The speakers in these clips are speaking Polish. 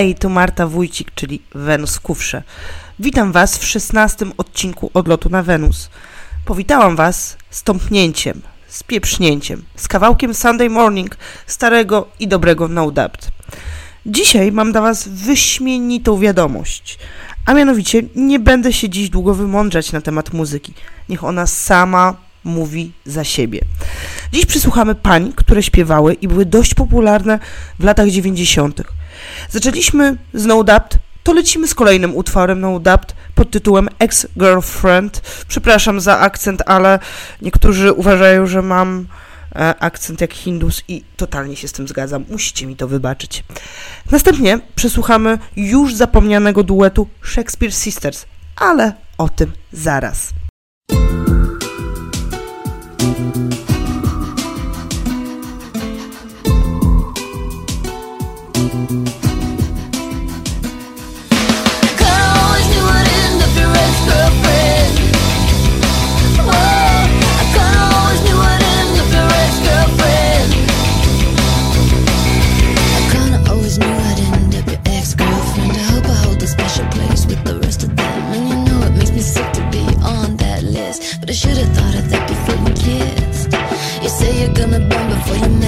Hej, tu Marta Wójcik, czyli Wenus Kufrze. Witam Was w szesnastym odcinku odlotu na Wenus. Powitałam Was z tąpnięciem, z pieprznięciem, z kawałkiem Sunday Morning starego i dobrego No Doubt. Dzisiaj mam dla Was wyśmienitą wiadomość, a mianowicie nie będę się dziś długo wymądrzać na temat muzyki. Niech ona sama mówi za siebie. Dziś przysłuchamy pań, które śpiewały i były dość popularne w latach 90. Zaczęliśmy z No Doubt, to lecimy z kolejnym utworem No Doubt pod tytułem Ex-Girlfriend. Przepraszam za akcent, ale niektórzy uważają, że mam e, akcent jak Hindus i totalnie się z tym zgadzam. Musicie mi to wybaczyć. Następnie przesłuchamy już zapomnianego duetu Shakespeare Sisters, ale o tym zaraz. for you.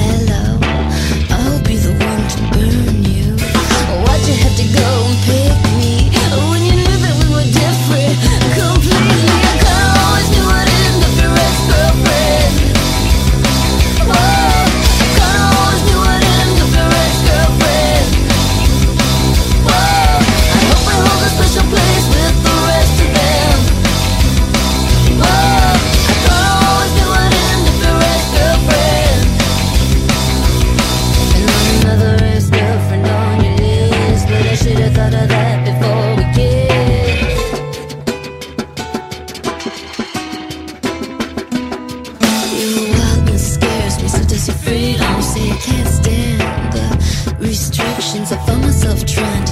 freedom. Say I can't stand the restrictions. I found myself trying to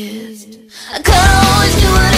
kissed. I could always do it.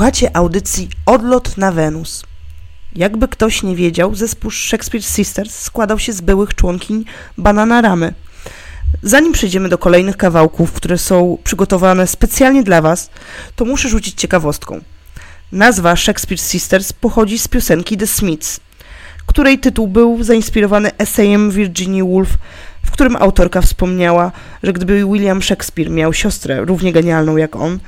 Słuchacie audycji Odlot na Wenus. Jakby ktoś nie wiedział, zespół Shakespeare Sisters składał się z byłych członkiń Bananaramy. Zanim przejdziemy do kolejnych kawałków, które są przygotowane specjalnie dla Was, to muszę rzucić ciekawostką. Nazwa Shakespeare Sisters pochodzi z piosenki The Smiths, której tytuł był zainspirowany esejem Virginia Woolf, w którym autorka wspomniała, że gdyby William Shakespeare miał siostrę równie genialną jak on,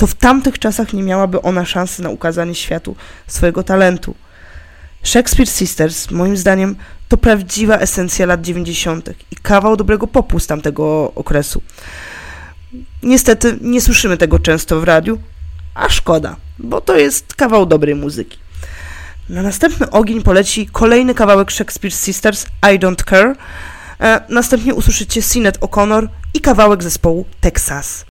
to w tamtych czasach nie miałaby ona szansy na ukazanie światu swojego talentu. Shakespeare Sisters, moim zdaniem, to prawdziwa esencja lat 90. i kawał dobrego popu z tamtego okresu. Niestety nie słyszymy tego często w radiu, a szkoda, bo to jest kawał dobrej muzyki. Na następny ogień poleci kolejny kawałek Shakespeare Sisters, I Don't Care. E, następnie usłyszycie Sinet O'Connor i kawałek zespołu Texas.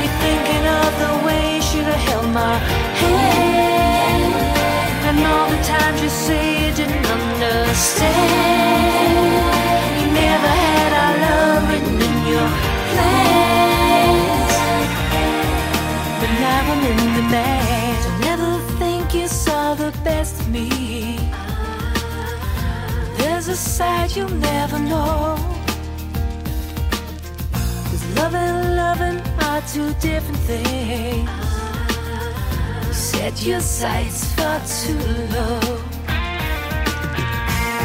You're thinking of the way you should have held my hand. And all the times you you didn't understand. You never had our love written in your plans. But now I'm in think you saw the best of me. There's a side you'll never know. Are two different things. Set your sights far too low.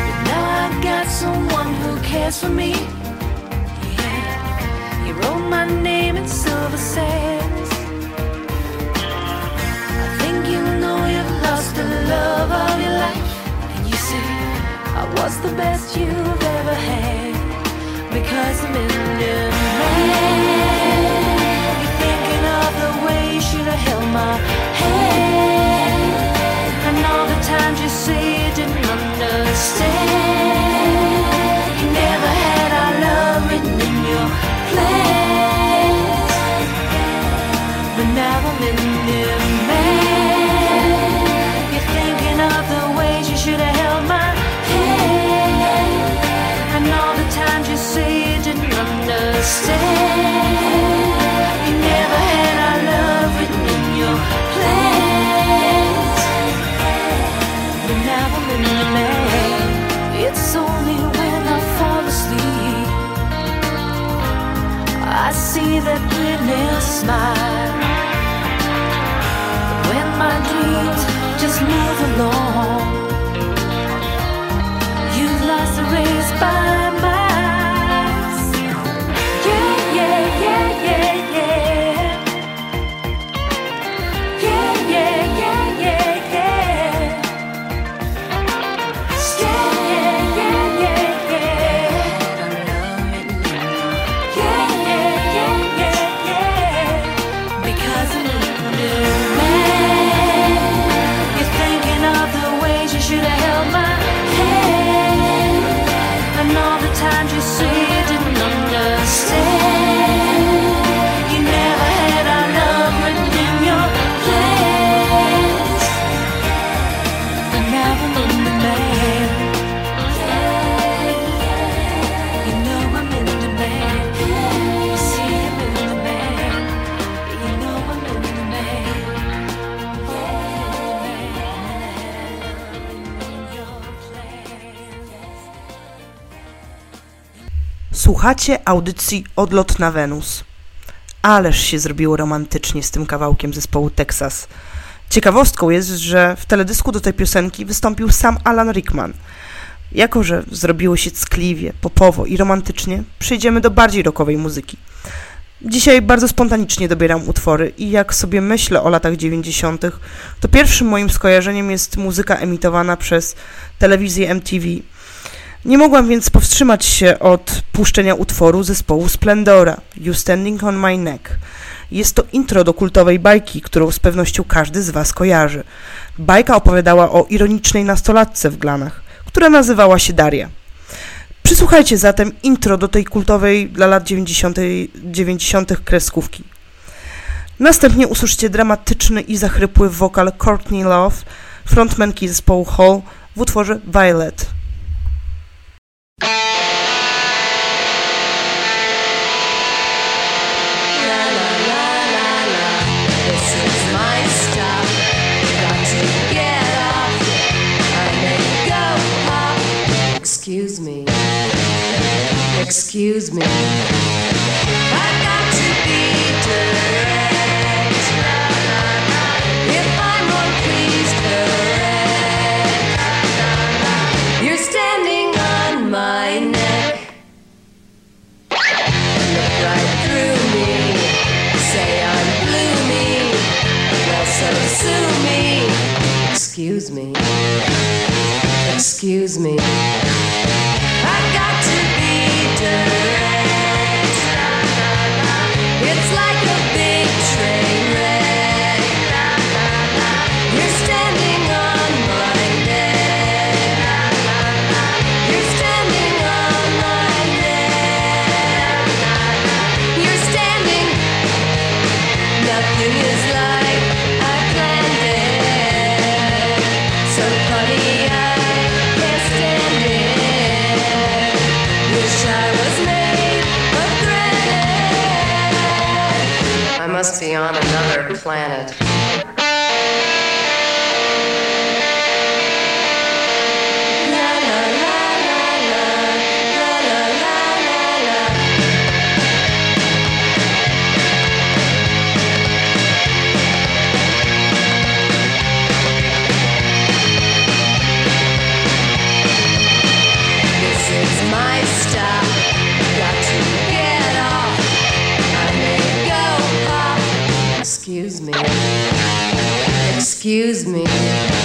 But now I've got someone who cares for me. Yeah, he wrote my name in silver sands. I think you know you've lost the love of your life. And you say, I was the best you've ever had. Because I'm in demand. The way you should have held my hand. And all the times you say you didn't understand. You never had our love written in your plans. But now I'm in demand. You're thinking of the ways you should have held my hand. And all the times you say you didn't understand. It's only when I fall asleep I see that witness smile. When my dreams just move along, you lost the race by. Słuchacie audycji Odlot na Wenus. Ależ się zrobiło romantycznie z tym kawałkiem zespołu Texas. Ciekawostką jest, że w teledysku do tej piosenki wystąpił sam Alan Rickman. Jako, że zrobiło się ckliwie, popowo i romantycznie, przejdziemy do bardziej rockowej muzyki. Dzisiaj bardzo spontanicznie dobieram utwory i jak sobie myślę o latach 90., to pierwszym moim skojarzeniem jest muzyka emitowana przez telewizję MTV. Nie mogłam więc powstrzymać się od puszczenia utworu zespołu Splendora, You Standing on My Neck. Jest to intro do kultowej bajki, którą z pewnością każdy z Was kojarzy. Bajka opowiadała o ironicznej nastolatce w Glanach, która nazywała się Daria. Przysłuchajcie zatem intro do tej kultowej dla lat 90. 90. kreskówki. Następnie usłyszycie dramatyczny i zachrypły wokal Courtney Love, frontmanki zespołu Hall w utworze Violet. Sue me. Excuse me. Excuse me. On another planet. Excuse me.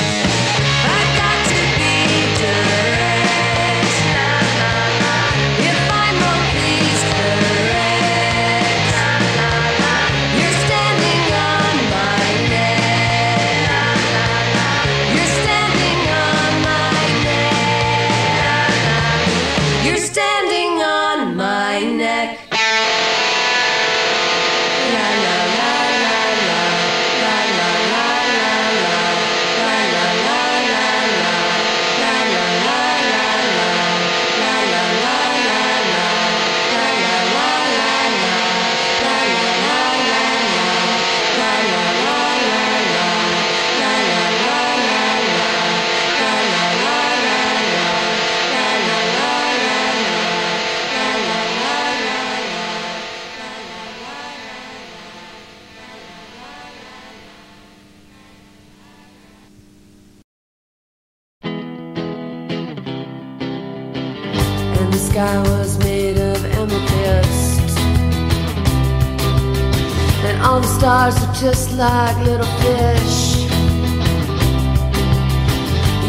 just like little fish.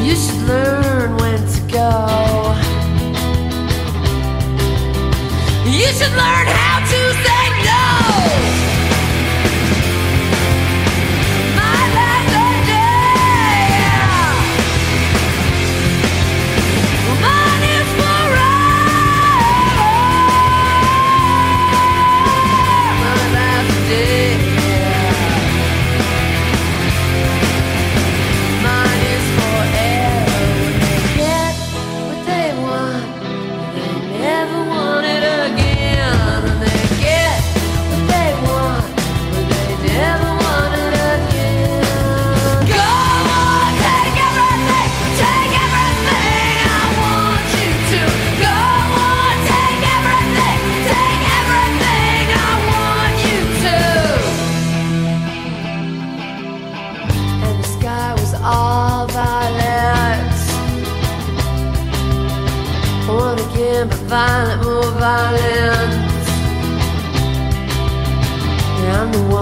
You should learn when to go. You should learn how. the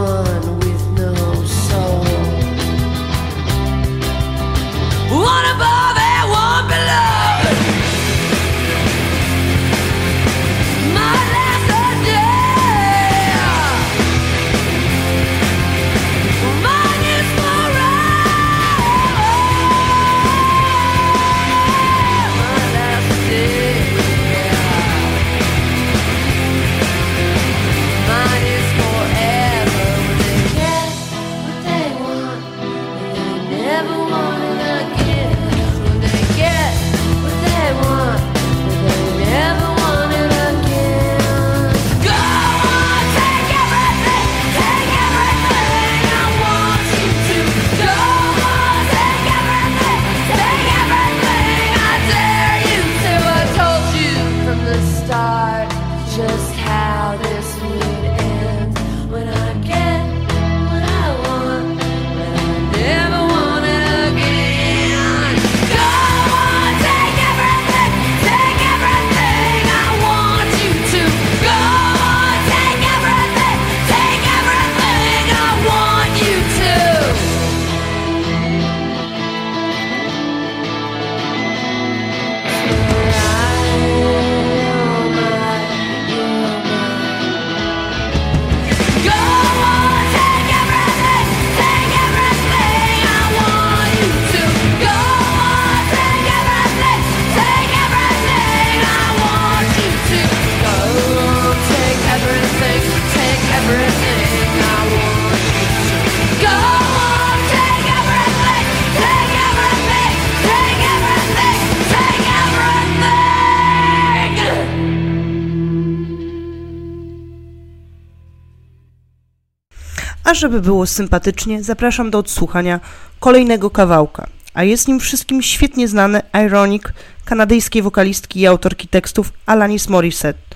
A żeby było sympatycznie, zapraszam do odsłuchania kolejnego kawałka, a jest nim wszystkim świetnie znany Ironic kanadyjskiej wokalistki i autorki tekstów Alanis Morissette.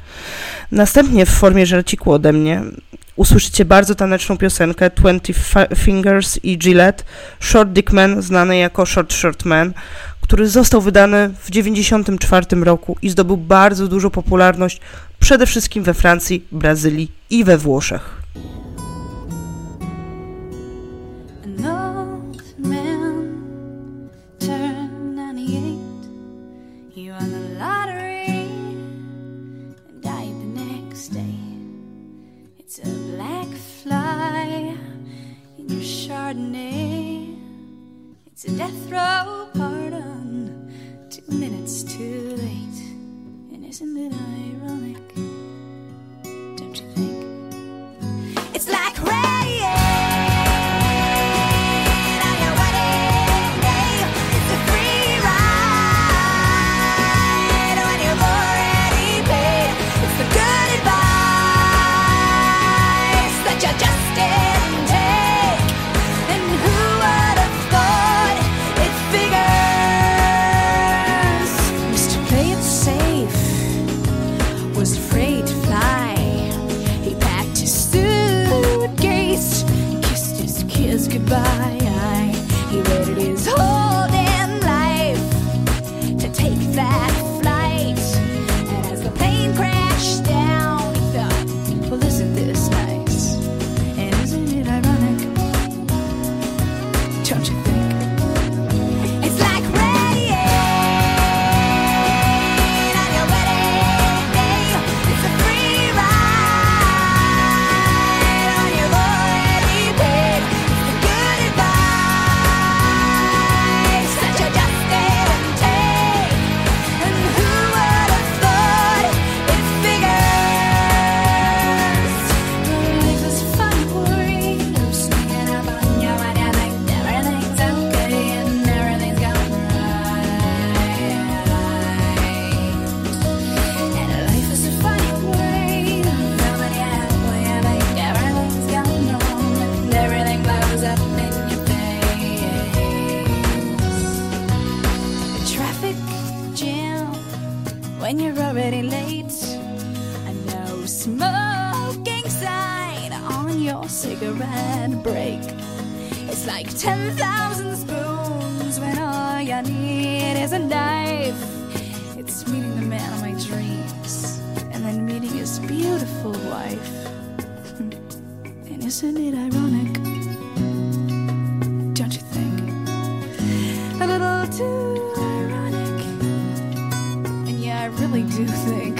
Następnie w formie żarciku ode mnie usłyszycie bardzo taneczną piosenkę Twenty Fingers i Gillette Short Dick Man, znany jako Short Short Man, który został wydany w 1994 roku i zdobył bardzo dużą popularność przede wszystkim we Francji, Brazylii i we Włoszech. Chardonnay. It's a death row pardon, two minutes too late. And isn't it ironic? Isn't it ironic? Don't you think? A little too ironic. And yeah, I really do think.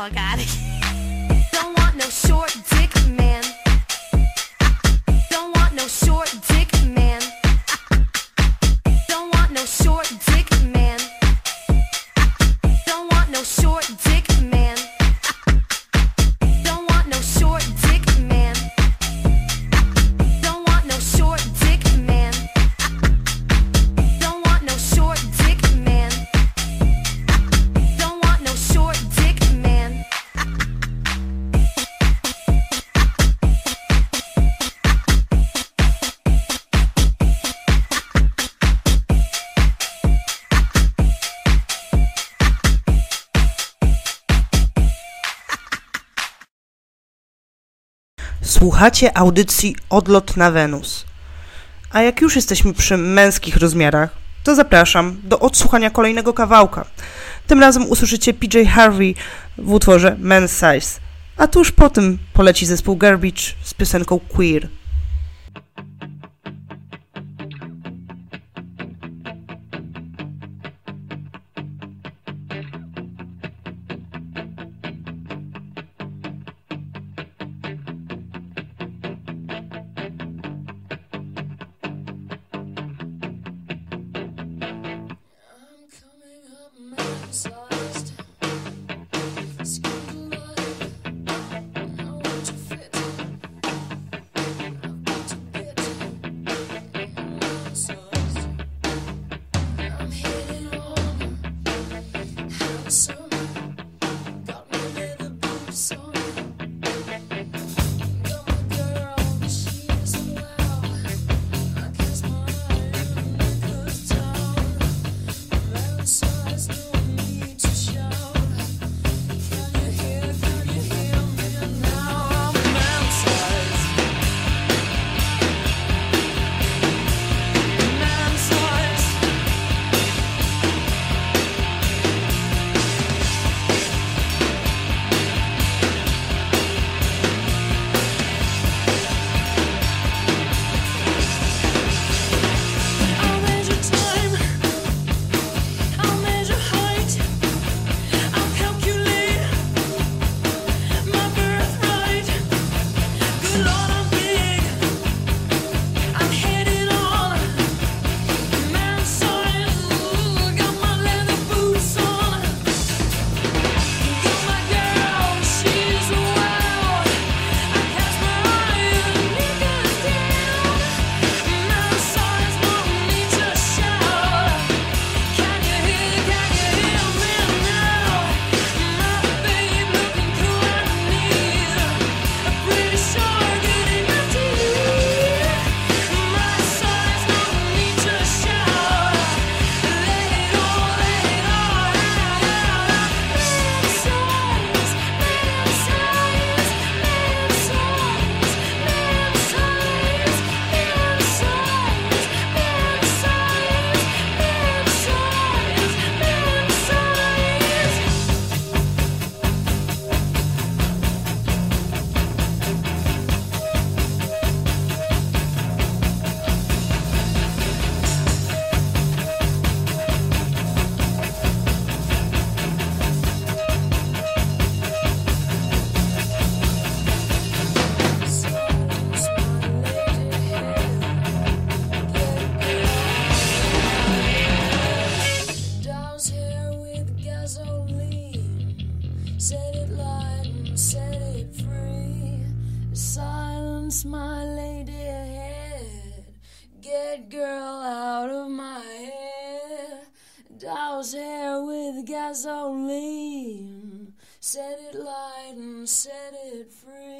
fuck out of here. Słuchacie audycji Odlot na Wenus. A jak już jesteśmy przy męskich rozmiarach, to zapraszam do odsłuchania kolejnego kawałka. Tym razem usłyszycie PJ Harvey w utworze Men's Size, a tuż po tym poleci zespół Garbage z piosenką Queer. Set it free.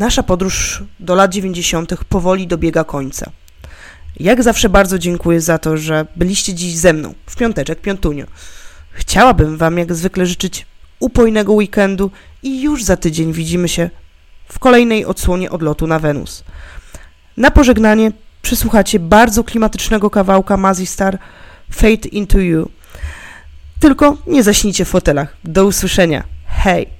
Nasza podróż do lat 90. powoli dobiega końca. Jak zawsze bardzo dziękuję za to, że byliście dziś ze mną w piąteczek, piątunio. Chciałabym Wam jak zwykle życzyć upojnego weekendu i już za tydzień widzimy się w kolejnej odsłonie odlotu na Wenus. Na pożegnanie przysłuchacie bardzo klimatycznego kawałka Mazzy Star Fate into You. Tylko nie zaśnijcie w fotelach. Do usłyszenia. Hej!